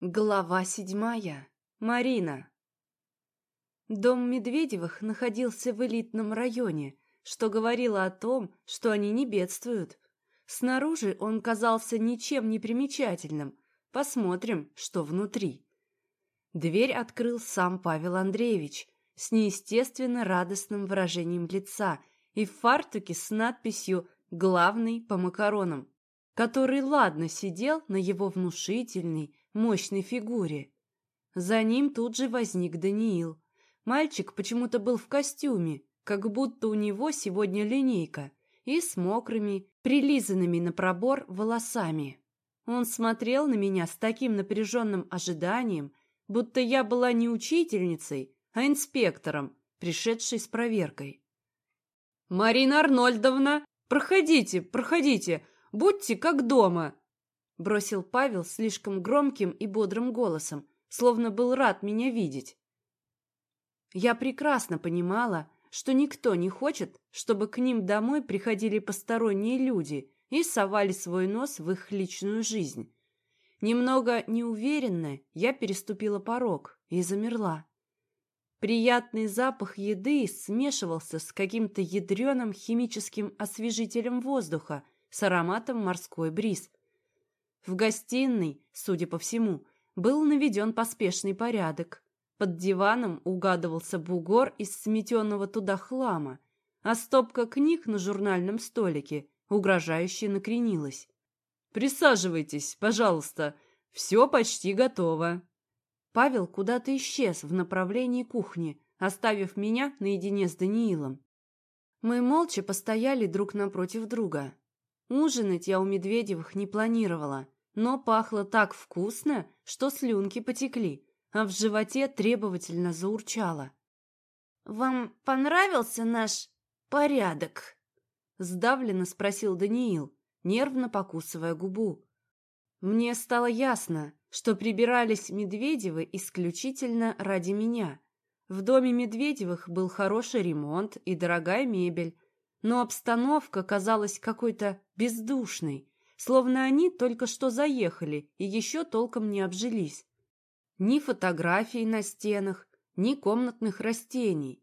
Глава седьмая. Марина. Дом Медведевых находился в элитном районе, что говорило о том, что они не бедствуют. Снаружи он казался ничем не примечательным. Посмотрим, что внутри. Дверь открыл сам Павел Андреевич с неестественно радостным выражением лица и в фартуке с надписью «Главный по макаронам», который ладно сидел на его внушительной, мощной фигуре. За ним тут же возник Даниил. Мальчик почему-то был в костюме, как будто у него сегодня линейка, и с мокрыми, прилизанными на пробор волосами. Он смотрел на меня с таким напряженным ожиданием, будто я была не учительницей, а инспектором, пришедшей с проверкой. «Марина Арнольдовна, проходите, проходите, будьте как дома!» Бросил Павел слишком громким и бодрым голосом, словно был рад меня видеть. Я прекрасно понимала, что никто не хочет, чтобы к ним домой приходили посторонние люди и совали свой нос в их личную жизнь. Немного неуверенно я переступила порог и замерла. Приятный запах еды смешивался с каким-то ядреным химическим освежителем воздуха с ароматом морской бриз – в гостиной, судя по всему, был наведен поспешный порядок. Под диваном угадывался бугор из сметенного туда хлама, а стопка книг на журнальном столике угрожающе накренилась. «Присаживайтесь, пожалуйста, все почти готово». Павел куда-то исчез в направлении кухни, оставив меня наедине с Даниилом. Мы молча постояли друг напротив друга. Ужинать я у Медведевых не планировала но пахло так вкусно, что слюнки потекли, а в животе требовательно заурчало. «Вам понравился наш порядок?» Сдавленно спросил Даниил, нервно покусывая губу. Мне стало ясно, что прибирались Медведевы исключительно ради меня. В доме Медведевых был хороший ремонт и дорогая мебель, но обстановка казалась какой-то бездушной, словно они только что заехали и еще толком не обжились. Ни фотографий на стенах, ни комнатных растений.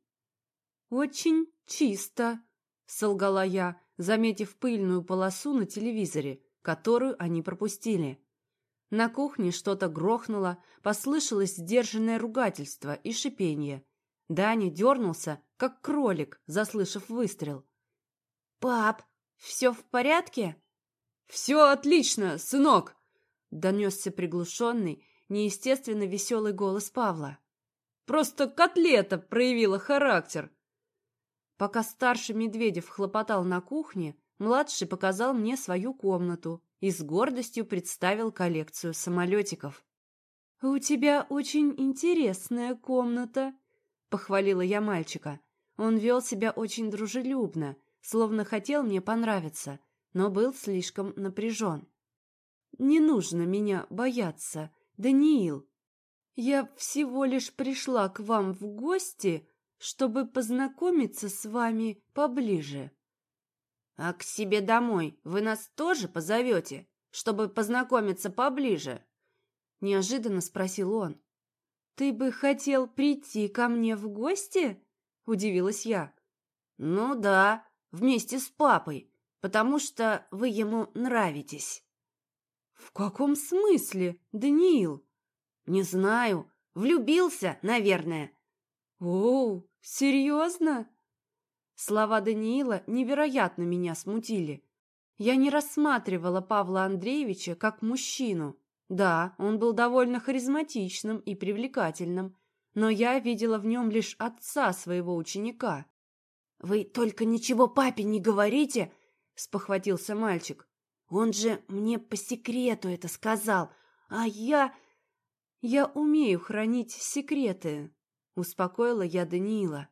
«Очень чисто», — солгала я, заметив пыльную полосу на телевизоре, которую они пропустили. На кухне что-то грохнуло, послышалось сдержанное ругательство и шипение. Даня дернулся, как кролик, заслышав выстрел. «Пап, все в порядке?» «Все отлично, сынок!» — донесся приглушенный, неестественно веселый голос Павла. «Просто котлета проявила характер!» Пока старший Медведев хлопотал на кухне, младший показал мне свою комнату и с гордостью представил коллекцию самолетиков. «У тебя очень интересная комната», — похвалила я мальчика. Он вел себя очень дружелюбно, словно хотел мне понравиться, но был слишком напряжен. «Не нужно меня бояться, Даниил. Я всего лишь пришла к вам в гости, чтобы познакомиться с вами поближе». «А к себе домой вы нас тоже позовете, чтобы познакомиться поближе?» Неожиданно спросил он. «Ты бы хотел прийти ко мне в гости?» Удивилась я. «Ну да, вместе с папой потому что вы ему нравитесь». «В каком смысле, Даниил?» «Не знаю. Влюбился, наверное». «Оу, серьезно?» Слова Даниила невероятно меня смутили. Я не рассматривала Павла Андреевича как мужчину. Да, он был довольно харизматичным и привлекательным, но я видела в нем лишь отца своего ученика. «Вы только ничего папе не говорите, — спохватился мальчик. «Он же мне по секрету это сказал, а я...» «Я умею хранить секреты», — успокоила я Даниила.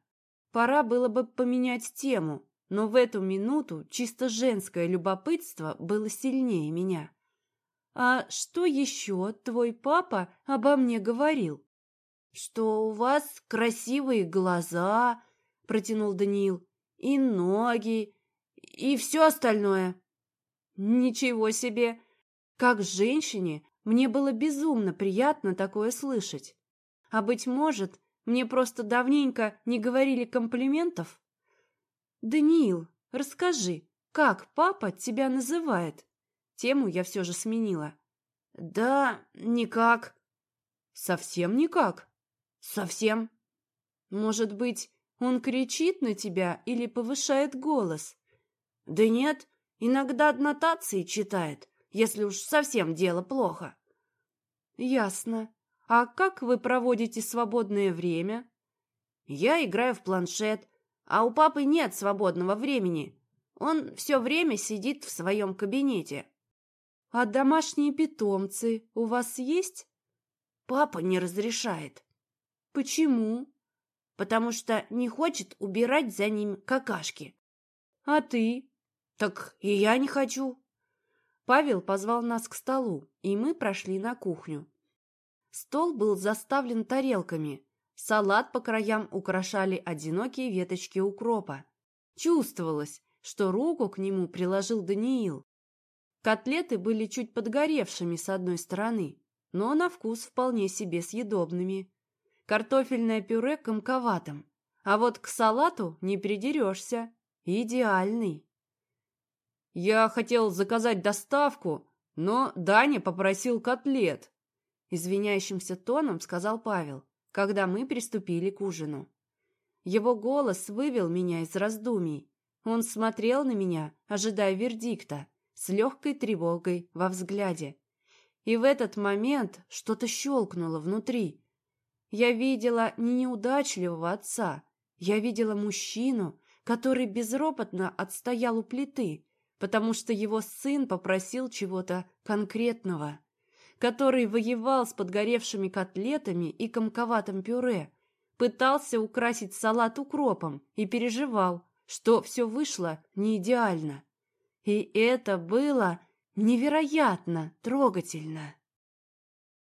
Пора было бы поменять тему, но в эту минуту чисто женское любопытство было сильнее меня. «А что еще твой папа обо мне говорил?» «Что у вас красивые глаза», — протянул Даниил, — «и ноги, и все остальное. Ничего себе! Как женщине Мне было безумно приятно такое слышать. А быть может, мне просто давненько не говорили комплиментов? «Даниил, расскажи, как папа тебя называет?» Тему я все же сменила. «Да, никак». «Совсем никак?» «Совсем». «Может быть, он кричит на тебя или повышает голос?» «Да нет, иногда нотации читает, если уж совсем дело плохо». «Ясно. А как вы проводите свободное время?» «Я играю в планшет, а у папы нет свободного времени. Он все время сидит в своем кабинете». «А домашние питомцы у вас есть?» «Папа не разрешает». «Почему?» «Потому что не хочет убирать за ним какашки». «А ты?» «Так и я не хочу». Павел позвал нас к столу, и мы прошли на кухню. Стол был заставлен тарелками. Салат по краям украшали одинокие веточки укропа. Чувствовалось, что руку к нему приложил Даниил. Котлеты были чуть подгоревшими с одной стороны, но на вкус вполне себе съедобными. Картофельное пюре комковатым, а вот к салату не придерешься. Идеальный. Я хотел заказать доставку, но Даня попросил котлет. Извиняющимся тоном сказал Павел, когда мы приступили к ужину. Его голос вывел меня из раздумий. Он смотрел на меня, ожидая вердикта, с легкой тревогой во взгляде. И в этот момент что-то щелкнуло внутри. Я видела не неудачливого отца, я видела мужчину, который безропотно отстоял у плиты, потому что его сын попросил чего-то конкретного, который воевал с подгоревшими котлетами и комковатым пюре, пытался украсить салат укропом и переживал, что все вышло не идеально. И это было невероятно трогательно.